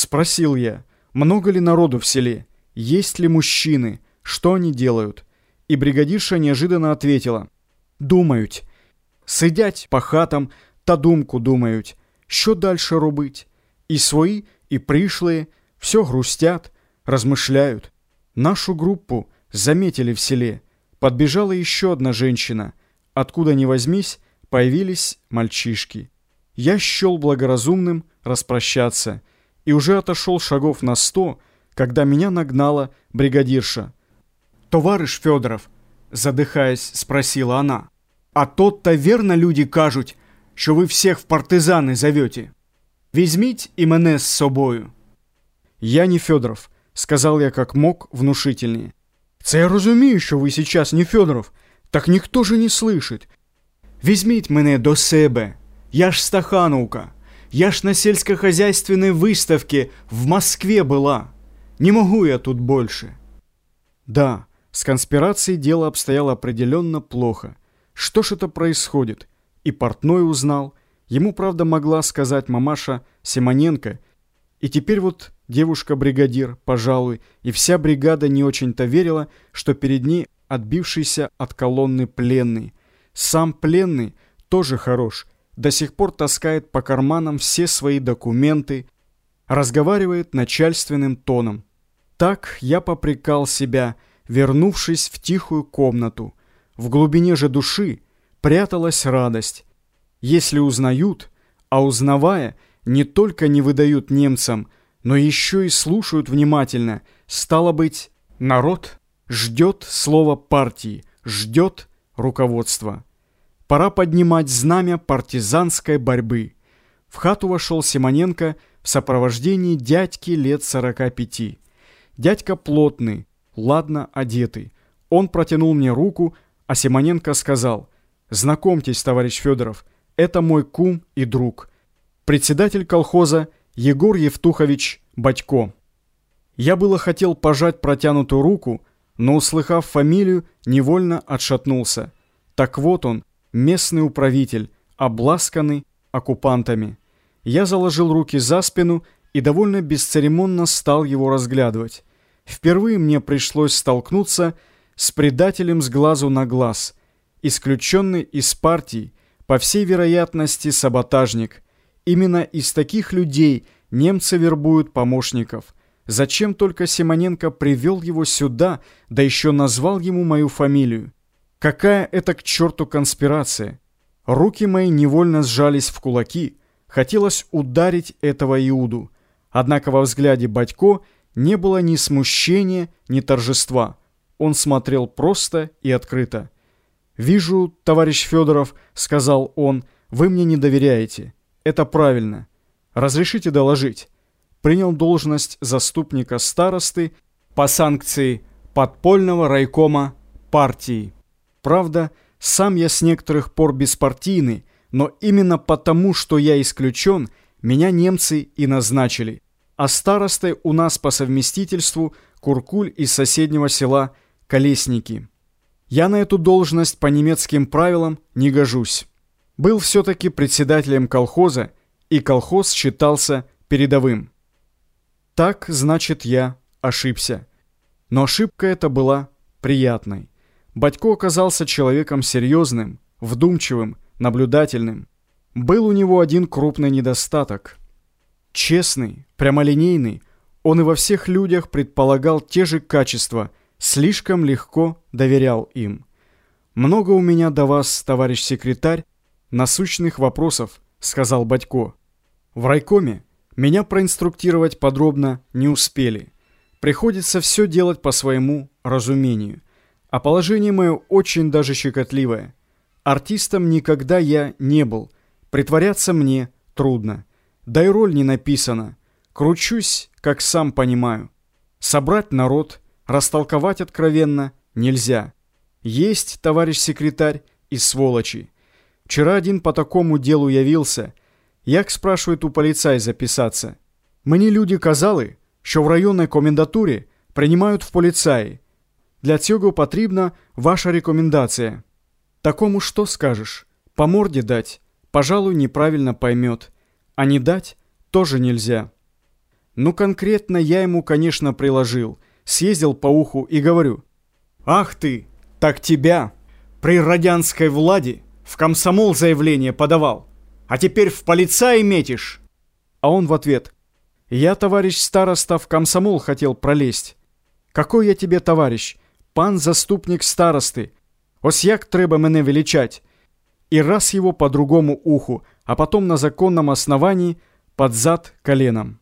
Спросил я, много ли народу в селе, есть ли мужчины, что они делают. І бригадірша неожиданно ответила Думають. Сидять по хатам та думку думають, що дальше робить. І свої, і пришлые, все грустят, размышляют. Нашу группу заметили в селе. Подбежала еще одна женщина. Откуда ни возьмись, появились мальчишки. Я счел благоразумным распрощаться и уже отошел шагов на сто, когда меня нагнала бригадирша. «Товарищ Федоров», задыхаясь, спросила она, «а тот-то верно люди кажуть, що ви всех в партизани зовете? Візьміть і мене з собою». «Я не Федоров», сказал я как мог внушительнее. «Це я розумію, що ви сейчас не Федоров, так ніхто же не слышить. Візьміть мене до себе, я ж Стахановка, я ж на сельскохозяйственной выставке в Москве была. Не могу я тут больше». Да, с конспирацией дело обстояло определенно плохо. Что ж это происходит? И портной узнал. Ему, правда, могла сказать мамаша Симоненко. И теперь вот девушка-бригадир, пожалуй, и вся бригада не очень-то верила, что перед ней отбившийся от колонны пленный. Сам пленный тоже хорош. До сих пор таскает по карманам все свои документы, разговаривает начальственным тоном. Так я попрекал себя – вернувшись в тихую комнату. В глубине же души пряталась радость. Если узнают, а узнавая, не только не выдают немцам, но еще и слушают внимательно, стало быть, народ ждет слова партии, ждет руководства. Пора поднимать знамя партизанской борьбы. В хату вошел Симоненко в сопровождении дядьки лет сорока пяти. Дядька плотный, ладно одетый. Он протянул мне руку, а Симоненко сказал, «Знакомьтесь, товарищ Федоров, это мой кум и друг, председатель колхоза Егор Евтухович Батько». Я было хотел пожать протянутую руку, но, услыхав фамилию, невольно отшатнулся. Так вот он, местный управитель, обласканный оккупантами. Я заложил руки за спину и довольно бесцеремонно стал его разглядывать. Впервые мне пришлось столкнуться с предателем с глазу на глаз, исключенный из партии, по всей вероятности, саботажник. Именно из таких людей немцы вербуют помощников. Зачем только Симоненко привел его сюда, да еще назвал ему мою фамилию? Какая это к черту конспирация? Руки мои невольно сжались в кулаки. Хотелось ударить этого Иуду. Однако во взгляде Батько не было ни смущения, ни торжества. Он смотрел просто и открыто. «Вижу, товарищ Федоров, — сказал он, — вы мне не доверяете. Это правильно. Разрешите доложить». Принял должность заступника старосты по санкции подпольного райкома партии. Правда, сам я с некоторых пор беспартийный, но именно потому, что я исключен, меня немцы и назначили а старостой у нас по совместительству Куркуль из соседнего села Колесники. Я на эту должность по немецким правилам не гожусь. Был все-таки председателем колхоза, и колхоз считался передовым. Так, значит, я ошибся. Но ошибка эта была приятной. Батько оказался человеком серьезным, вдумчивым, наблюдательным. Был у него один крупный недостаток – Честный, прямолинейный, он и во всех людях предполагал те же качества, слишком легко доверял им. «Много у меня до вас, товарищ секретарь, насущных вопросов», — сказал Батько. «В райкоме меня проинструктировать подробно не успели. Приходится все делать по своему разумению. А положение мое очень даже щекотливое. Артистом никогда я не был, притворяться мне трудно». Да и роль не написана. Кручусь, как сам понимаю. Собрать народ, растолковать откровенно нельзя. Есть, товарищ секретарь, и сволочи. Вчера один по такому делу явился. Як спрашивает у полицай записаться. Мені люди казали, що в районной комендатуре принимают в полицаї. Для цього потрібна ваша рекомендация. Такому что скажешь? По морде дать? Пожалуй, неправильно поймет а не дать тоже нельзя. Ну, конкретно я ему, конечно, приложил. Съездил по уху и говорю. «Ах ты, так тебя при радянской владе в комсомол заявление подавал, а теперь в полицаи метишь!» А он в ответ. «Я, товарищ староста, в комсомол хотел пролезть». «Какой я тебе товарищ? Пан заступник старосты. Ось як треба мене величать?» И раз его по другому уху, а потом на законном основании под зад коленом.